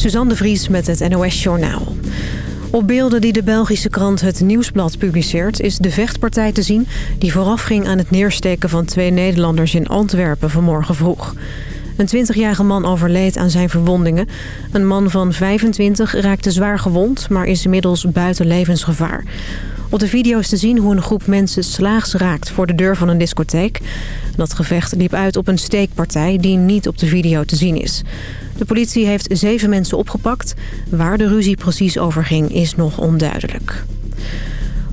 Suzanne de Vries met het NOS Journaal. Op beelden die de Belgische krant Het Nieuwsblad publiceert... is de vechtpartij te zien die voorafging aan het neersteken van twee Nederlanders in Antwerpen vanmorgen vroeg. Een 20-jarige man overleed aan zijn verwondingen. Een man van 25 raakte zwaar gewond, maar is inmiddels buiten levensgevaar. Op de video is te zien hoe een groep mensen slaags raakt voor de deur van een discotheek. Dat gevecht liep uit op een steekpartij die niet op de video te zien is. De politie heeft zeven mensen opgepakt. Waar de ruzie precies over ging is nog onduidelijk.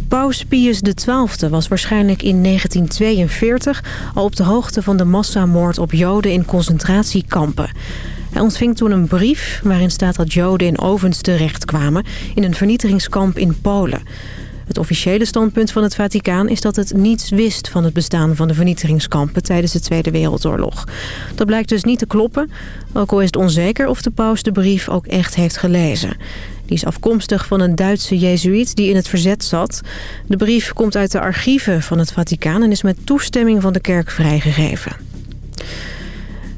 Paus Pius XII was waarschijnlijk in 1942 al op de hoogte van de massamoord op Joden in concentratiekampen. Hij ontving toen een brief waarin staat dat Joden in ovens terechtkwamen in een vernietigingskamp in Polen. Het officiële standpunt van het Vaticaan is dat het niets wist van het bestaan van de vernietigingskampen tijdens de Tweede Wereldoorlog. Dat blijkt dus niet te kloppen, ook al is het onzeker of de paus de brief ook echt heeft gelezen. Die is afkomstig van een Duitse jezuïet die in het verzet zat. De brief komt uit de archieven van het Vaticaan en is met toestemming van de kerk vrijgegeven.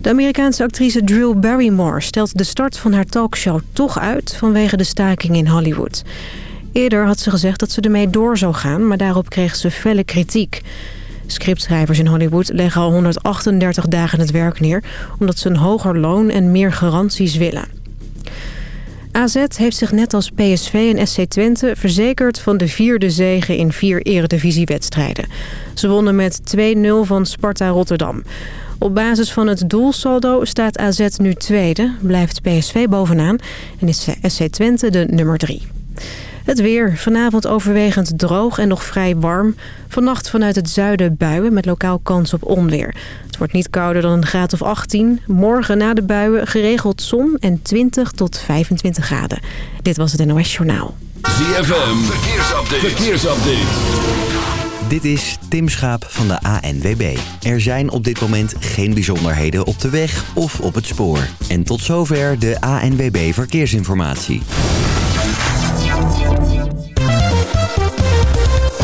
De Amerikaanse actrice Drew Barrymore stelt de start van haar talkshow toch uit vanwege de staking in Hollywood. Eerder had ze gezegd dat ze ermee door zou gaan, maar daarop kreeg ze felle kritiek. Scriptschrijvers in Hollywood leggen al 138 dagen het werk neer... omdat ze een hoger loon en meer garanties willen. AZ heeft zich net als PSV en SC Twente verzekerd van de vierde zegen in vier eredivisiewedstrijden. Ze wonnen met 2-0 van Sparta Rotterdam. Op basis van het doelsaldo staat AZ nu tweede, blijft PSV bovenaan en is SC Twente de nummer 3. Het weer. Vanavond overwegend droog en nog vrij warm. Vannacht vanuit het zuiden buien met lokaal kans op onweer. Het wordt niet kouder dan een graad of 18. Morgen na de buien geregeld zon en 20 tot 25 graden. Dit was het NOS Journaal. ZFM. Verkeersupdate. Verkeersupdate. Dit is Tim Schaap van de ANWB. Er zijn op dit moment geen bijzonderheden op de weg of op het spoor. En tot zover de ANWB Verkeersinformatie.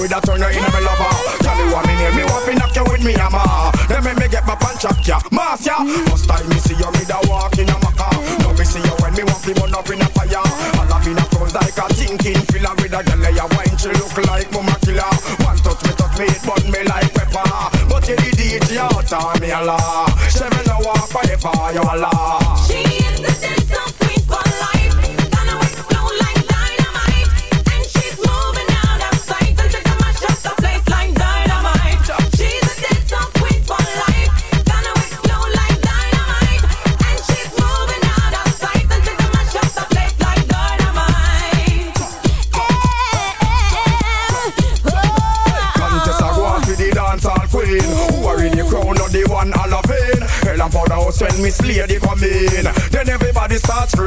Would have turned you in my lover. Tell you what me near me, want to knock you with me hammer. Then me, me get my punch up, ya, mass ya. First time me see you, me da walk in a maca. Now me see you when me want to burn up in a fire. I love in a like a thinking filler with a girl ya wine, she look like mama killer. One touch me, touch me, it burn me like pepper. But you the DJ out on me a la. No walk forever, you a la.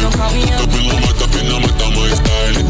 Don't call me up. I'm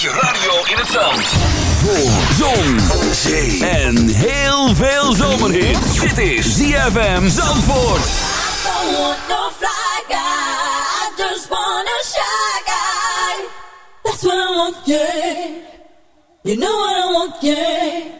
Zet radio in het zand. Voor zon, zee en heel veel zomerhit. Dit is ZFM Zandvoort. I don't want no fly guy. I just want a shy guy. That's what I want, gay. You know what I want, gay.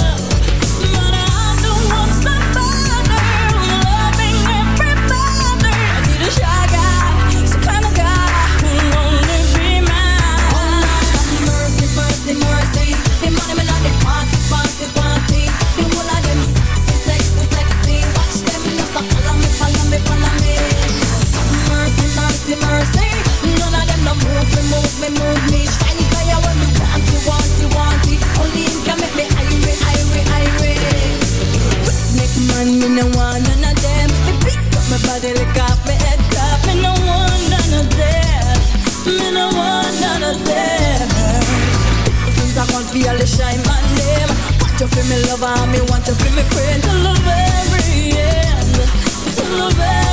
feel me I me want to feel me friend, to the very end, to love every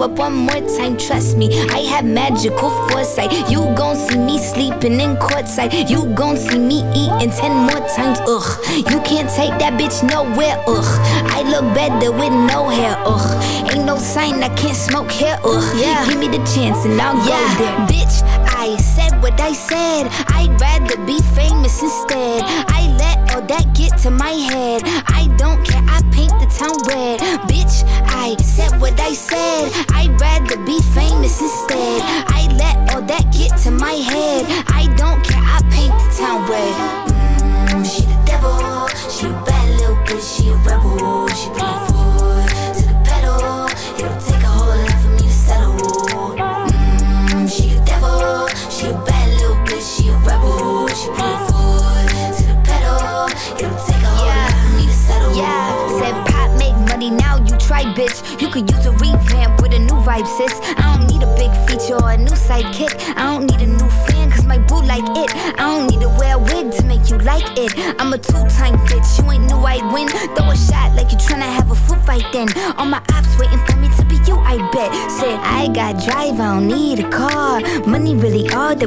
up one more time, trust me. I have magical foresight. You gon' see me sleeping in courtside. You gon' see me eating ten more times, ugh. You can't take that bitch nowhere, ugh. I look better with no hair, ugh. Ain't no sign I can't smoke hair, ugh. Yeah. Give me the chance and I'll yeah. go there.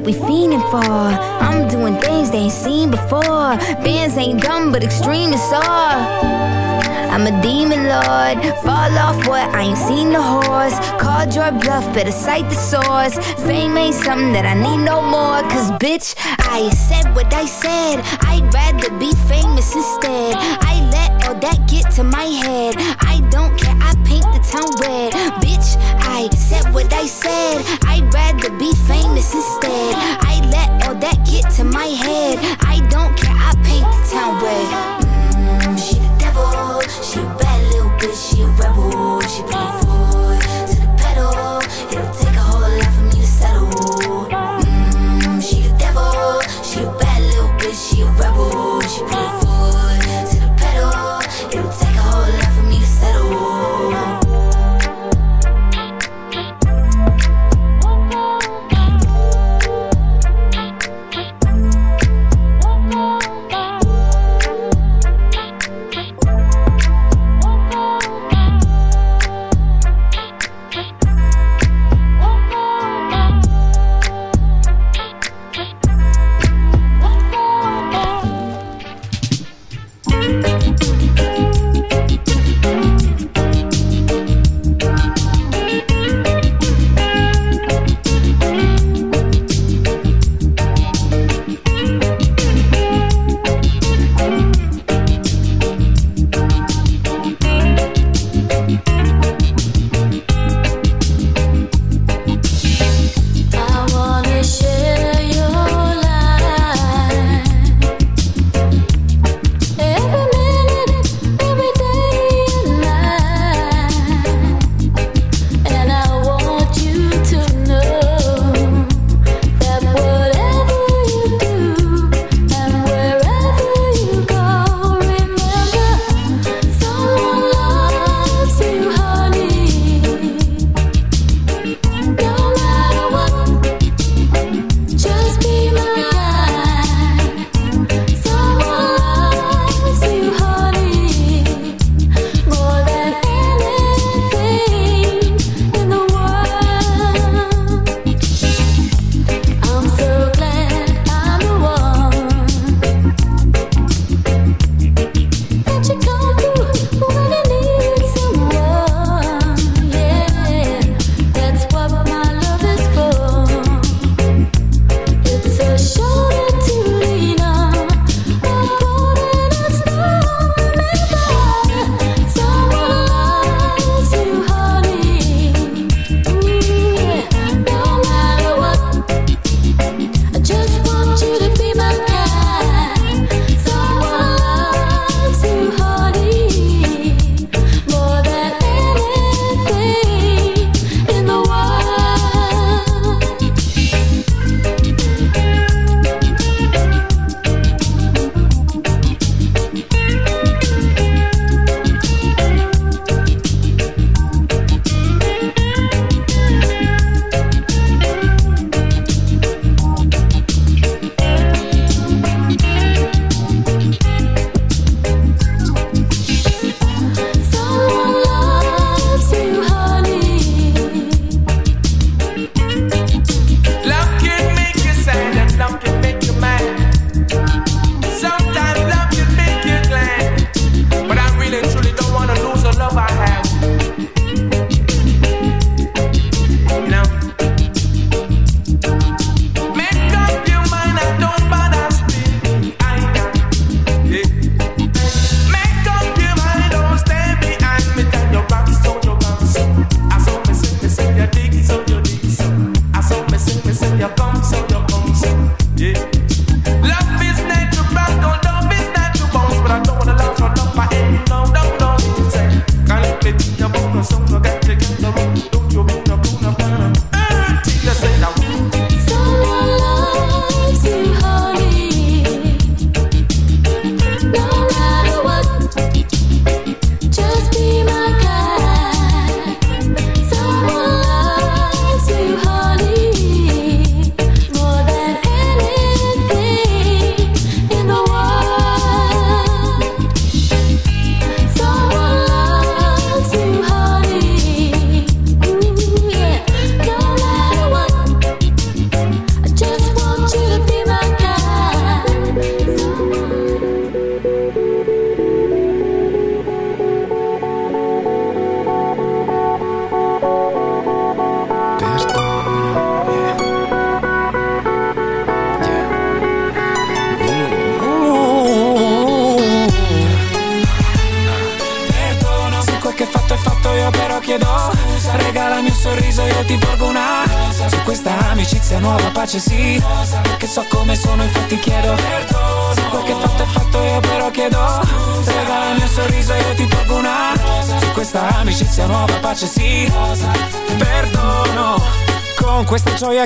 that we fiending for. I'm doing things they ain't seen before. Bands ain't dumb, but extremists are. I'm a demon lord. Fall off what? I ain't seen the horse. Called your bluff, better cite the source. Fame ain't something that I need no more. Cause bitch, I said what I said. I'd rather be famous instead. I let all that get to my head.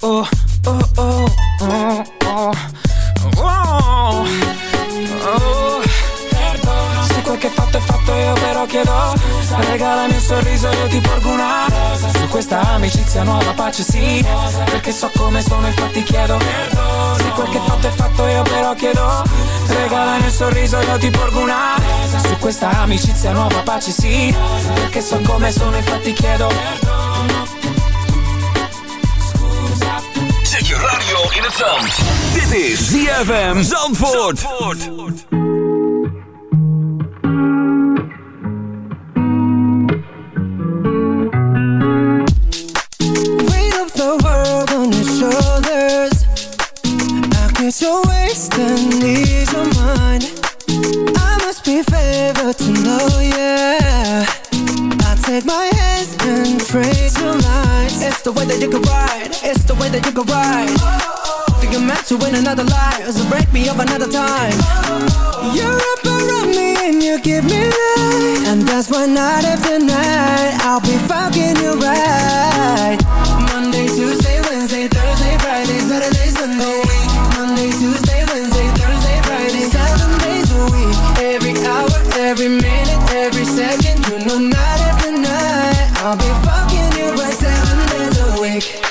oh, sorriso io ti porgo una Rosa, Su questa amicizia nuova pace sì. Rosa, Perché so come sono infatti chiedo Perdono. Se quel che fatto è fatto io però chiedo Regalami un sorriso io ti porgo una Rosa, Su questa amicizia nuova pace sì. Perché so come sono infatti chiedo Perdono. Zet je radio in het zand. Dit is ZFM Zandvoort. Weight You're wasting ease of mine I must be favored to know, yeah. I take my hands and trace your lines It's the way that you can ride. It's the way that you can ride. Think you're meant to win another life? So break me up another time. You're up around me and you give me life. And that's why night after night I'll be fucking you right. Monday, Tuesday, Wednesday, Thursday, Friday, every minute, every second You know night after night. I'll be fucking you right seven days a week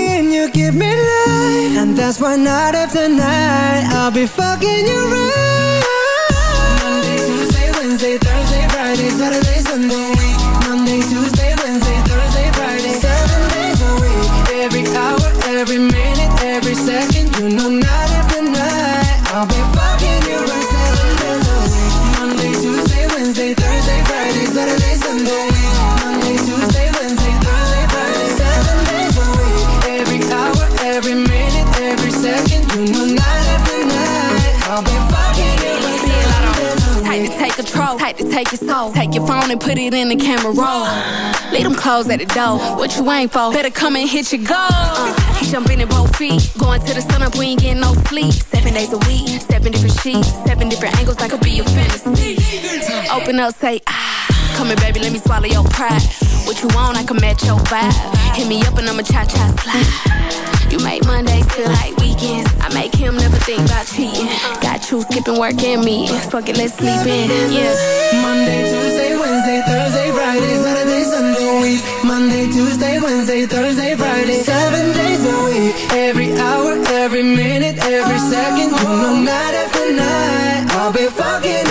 can you give me life? And that's why night after night I'll be fucking you right. Monday, Tuesday, Wednesday, Thursday, Friday, Saturday, Sunday Monday, Tuesday, Wednesday, Thursday, Friday. Seven days a week. Every hour, every minute, every second. You know now. like to take your soul. Take your phone and put it in the camera roll. Leave them clothes at the door. What you ain't for? Better come and hit your goal. Uh jumping in both feet. Going to the sun up, we ain't getting no sleep. Seven days a week, seven different sheets, seven different angles. I could be your fantasy. Open up, say ah. Come here, baby, let me swallow your pride. What you want, I can match your vibe. Hit me up and I'ma cha cha slide. You make Mondays feel like weekends. I make him never think about cheating. Got you skipping work and me. Fuck it, let's sleep in. Yeah. Monday, Tuesday, Wednesday, Thursday, Friday, Saturday, Sunday, week. Monday, Tuesday, Wednesday, Thursday, Friday, seven days. Every hour, every minute, every second. You know night after night I'll be fucking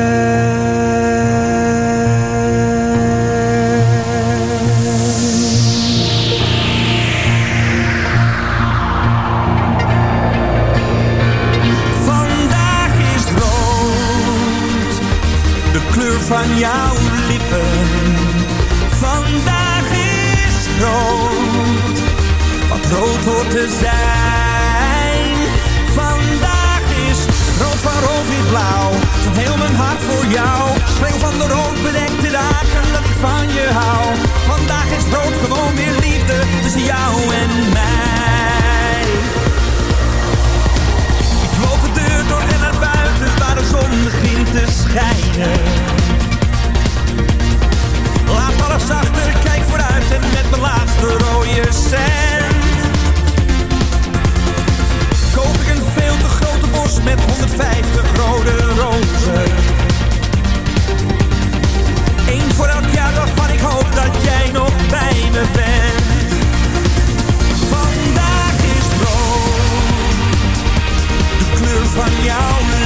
zijn. Vandaag is rood van rood blauw, van heel mijn hart voor jou. Speel van de rood bedekte dagen dat ik van je hou. Vandaag is rood gewoon weer liefde tussen jou en mij. Ik loop de deur door en naar buiten waar de zon begint te schijnen. Laat alles achter, kijk vooruit en met mijn laatste rode cent. Veel te grote bos met 150 rode rozen. Eén voor elk jaar waarvan ik hoop dat jij nog bij me bent. Vandaag is rood de kleur van jouw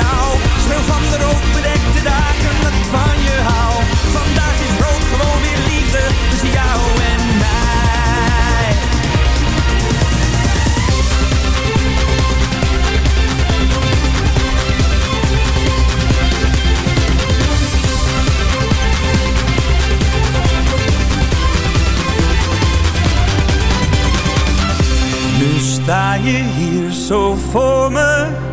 jou. Speel van de rood bedekte dagen dat ik van je hou. Vandaag is rood gewoon weer liefde tussen jou en mij. Nu sta je hier zo voor me.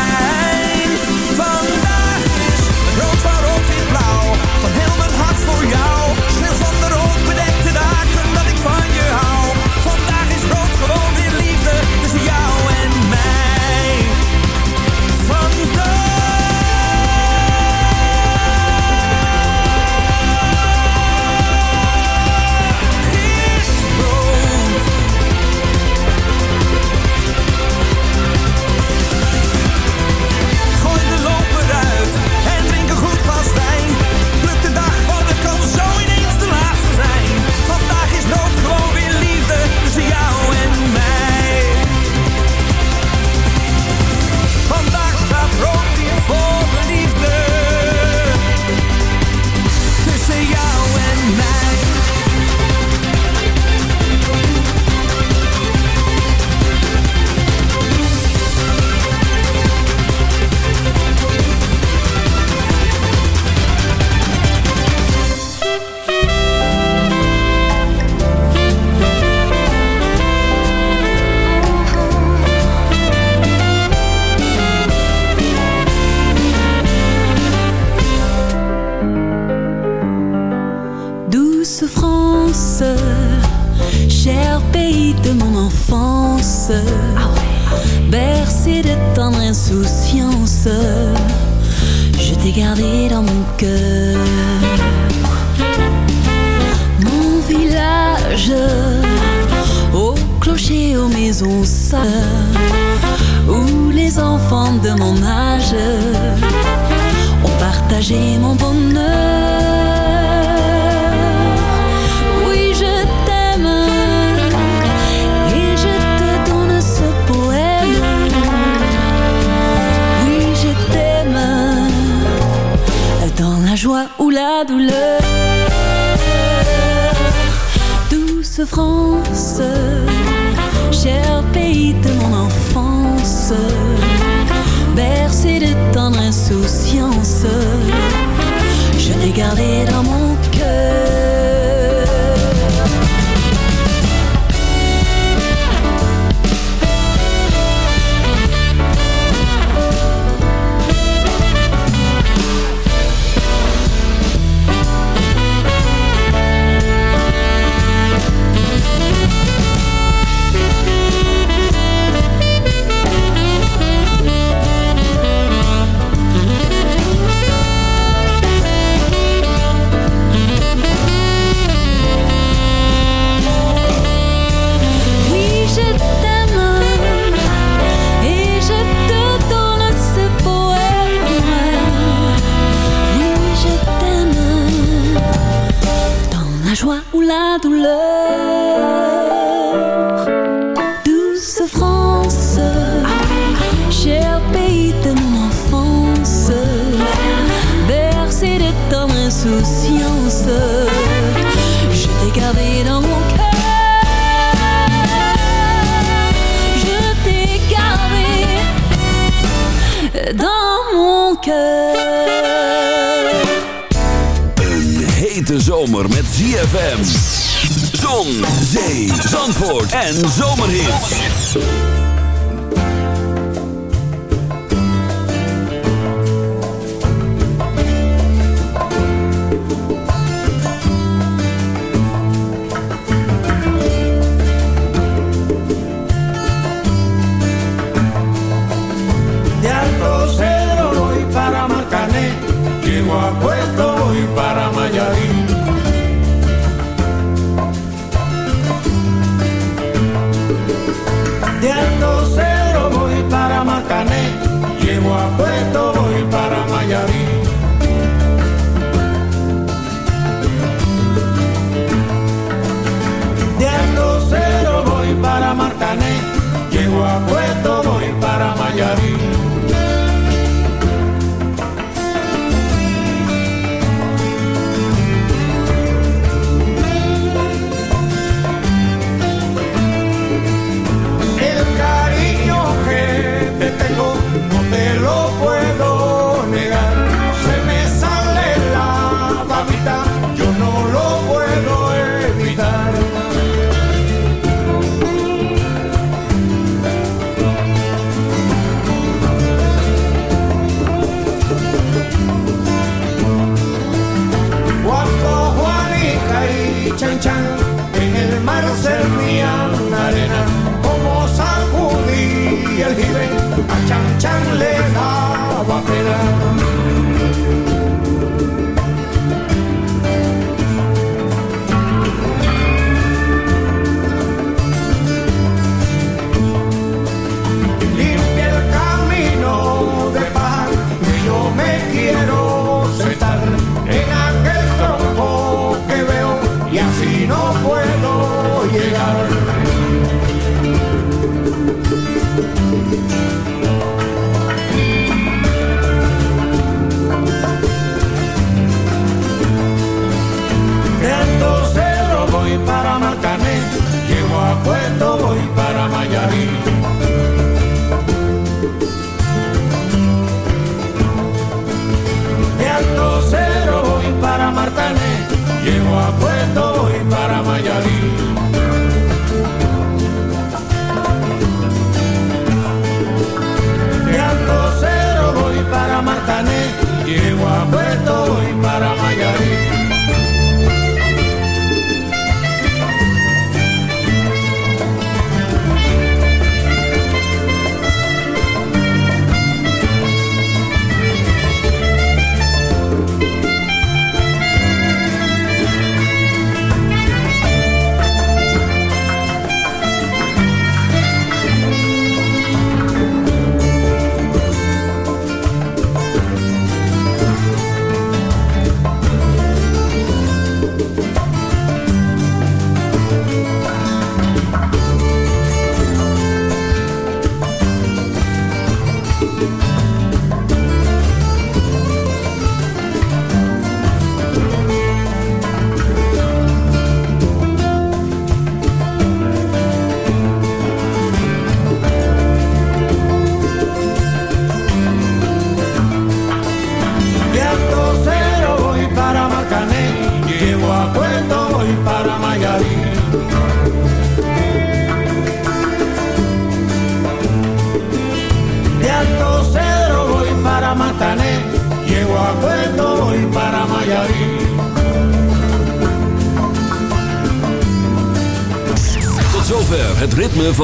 Je t'ai gardé dans mon cœur.